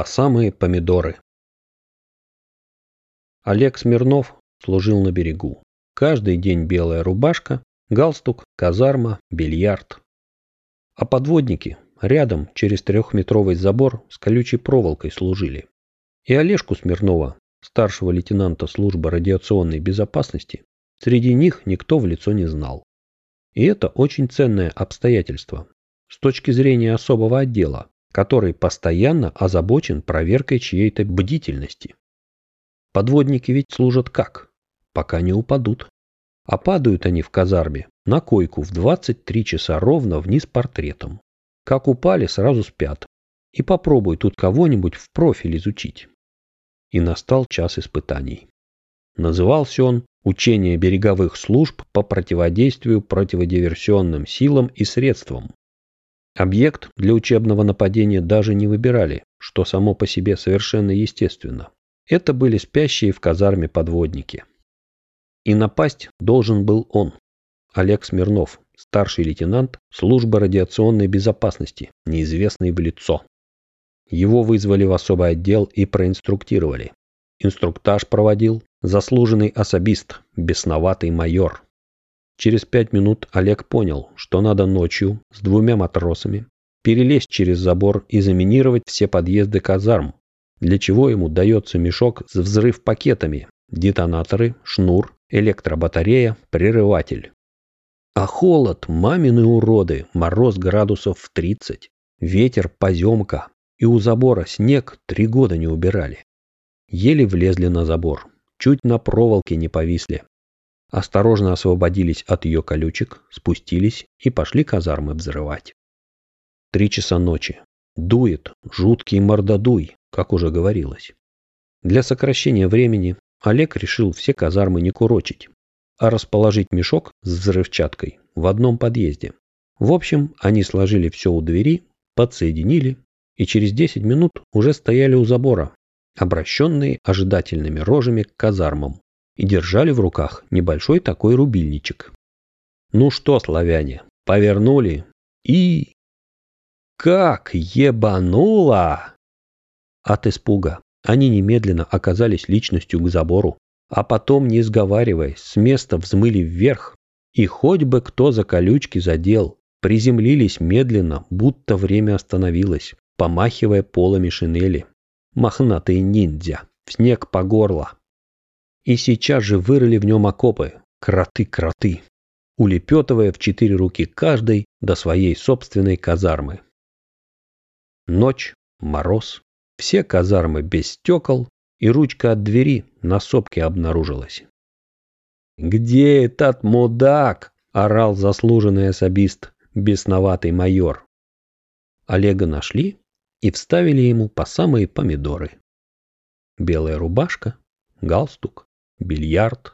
по самые помидоры. Олег Смирнов служил на берегу. Каждый день белая рубашка, галстук, казарма, бильярд. А подводники рядом через трехметровый забор с колючей проволокой служили. И Олежку Смирнова, старшего лейтенанта службы радиационной безопасности, среди них никто в лицо не знал. И это очень ценное обстоятельство с точки зрения особого отдела, который постоянно озабочен проверкой чьей-то бдительности. Подводники ведь служат как? Пока не упадут. А падают они в казарме на койку в 23 часа ровно вниз портретом. Как упали, сразу спят. И попробуй тут кого-нибудь в профиль изучить. И настал час испытаний. Назывался он «Учение береговых служб по противодействию противодиверсионным силам и средствам». Объект для учебного нападения даже не выбирали, что само по себе совершенно естественно. Это были спящие в казарме подводники. И напасть должен был он, Олег Смирнов, старший лейтенант службы радиационной безопасности, неизвестный в лицо. Его вызвали в особый отдел и проинструктировали. Инструктаж проводил заслуженный особист, бесноватый майор. Через пять минут Олег понял, что надо ночью с двумя матросами перелезть через забор и заминировать все подъезды казарм, для чего ему дается мешок с взрыв пакетами, детонаторы, шнур, электробатарея, прерыватель. А холод, мамины уроды, мороз градусов в 30, ветер поземка, и у забора снег три года не убирали. Еле влезли на забор, чуть на проволоке не повисли. Осторожно освободились от ее колючек, спустились и пошли казармы взрывать. Три часа ночи. Дует, жуткий мордодуй, как уже говорилось. Для сокращения времени Олег решил все казармы не курочить, а расположить мешок с взрывчаткой в одном подъезде. В общем, они сложили все у двери, подсоединили и через 10 минут уже стояли у забора, обращенные ожидательными рожами к казармам, и держали в руках небольшой такой рубильничек. Ну что, славяне, повернули и... Как ебануло! От испуга они немедленно оказались личностью к забору, а потом, не сговариваясь, с места взмыли вверх, и хоть бы кто за колючки задел, приземлились медленно, будто время остановилось, помахивая полами шинели. Мохнатые ниндзя, в снег по горло. И сейчас же вырыли в нем окопы, кроты-кроты, улепетывая в четыре руки каждой до своей собственной казармы. Ночь, мороз, все казармы без стекол, и ручка от двери на сопке обнаружилась. «Где этот мудак?» – орал заслуженный особист, бесноватый майор. Олега нашли и вставили ему по самые помидоры. Белая рубашка, галстук, бильярд,